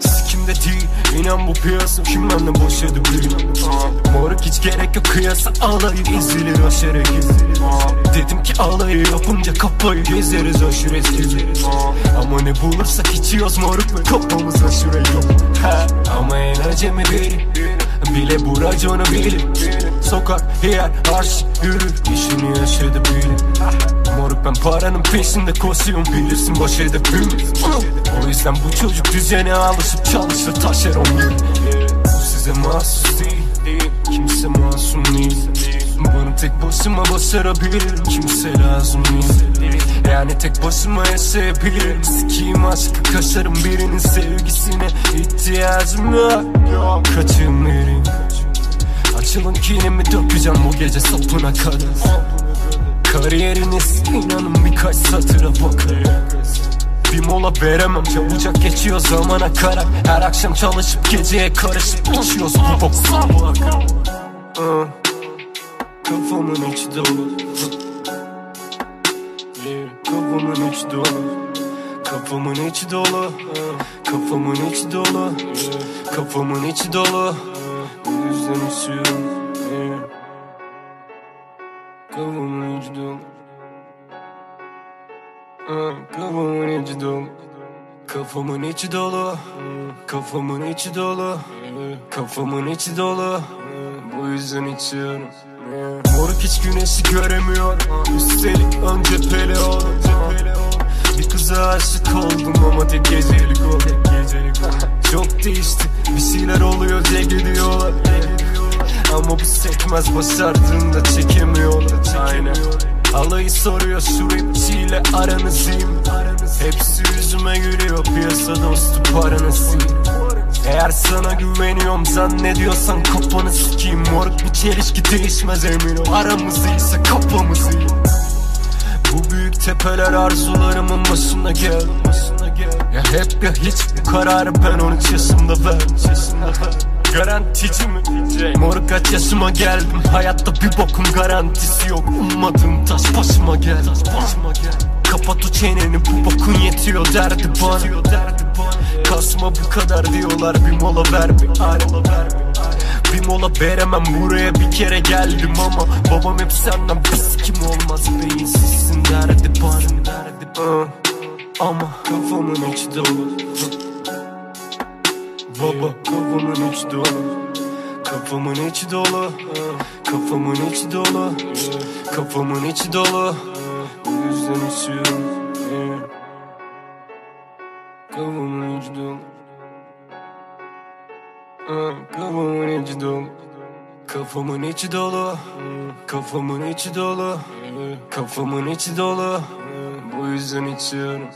Sikimde değil inan bu piyasa. Kimlerle boş edebilirim Moruk hiç gerek yok kıyasa Alayı ezilir aşere gezilir. Dedim ki alayı yapınca kafayı Gezeriz aşure eskici Ama ne bulursak içiyoruz moruk ve Kafamız aşure yok. Ama en acemi biri Bile bu raconu bilir Sokak, yer, arş, yürür İşini yaşadı bilir Moruk ben paranın peşinde koşuyorum. Bilirsin baş edebim O yüzden bu çocuk düzene alışıp çalışır taşer on yıl Bu size mahsus değil Kimse masum değil. Bunu tek başıma başarabilirim Kimse lazım değil. Yani tek başıma yaşayabilirim. Sikiyim aşkı kaşarım birinin sevgisine ihtiyacım yok. Kaçın verin Açılın kinimi dökeceğim bu gece sapına kadar. Kariyeriniz inanın birkaç satıra bakar Bir mola veremem çabucak geçiyor zaman akarak Her akşam çalışıp geceye karışıp içiyoruz bu bok. Ah, Kafamın içi dolu. Kafamın içi dolu. Kafamın içi dolu. Kafamın içi dolu. Kafamın içi dolu yüzden içiyorum Yeah. İçi dolu Ah, Kafamın içi dolu. Kafamın içi dolu. Kafamın içi dolu. Bu yüzden içiyorum. Moruk hiç güneşi göremiyor. Üstelik önce pele ol Bir kıza aşık oldum ama tek gecelik o bu sekmez başardığında çekemiyorlar. Aynen. Alayı soruyor şu rapçiyle aranız. İyi mi? Hepsi yüzüme gülüyor piyasa dostu paranız iyi eğer sana güveniyorum zannediyorsan kafanı sikeyim. Moruk bir çelişki değişmez emin ol. Aramız iyiyse kafamız iyi. Bu büyük tepeler arzularımın başına gel. Ya hep ya hiç bu kararı ben 13 yaşımda verdim Garantici mi? Moruk kaç yaşıma geldim. Hayatta bir bokum garantisi yok. Ummadığım taş başıma gel. Kapat o çeneni bu bokun yetiyor derdi bana. Kasma bu kadar diyorlar bir mola ver bir ara Bir mola veremem buraya bir kere geldim ama. Babam hep senden pis kim olmaz beyinsizsin derdi bana. Ama kafamın içi dolu Baba kafamın içi dolu. Kafamın içi dolu. Kafamın içi dolu. Kafamın içi dolu. Bu yüzden içiyorum. Kafamın içi dolu. Kafamın içi dolu. Kafamın içi dolu. Kafamın içi dolu. Kafamın içi dolu. Bu yüzden içiyorum.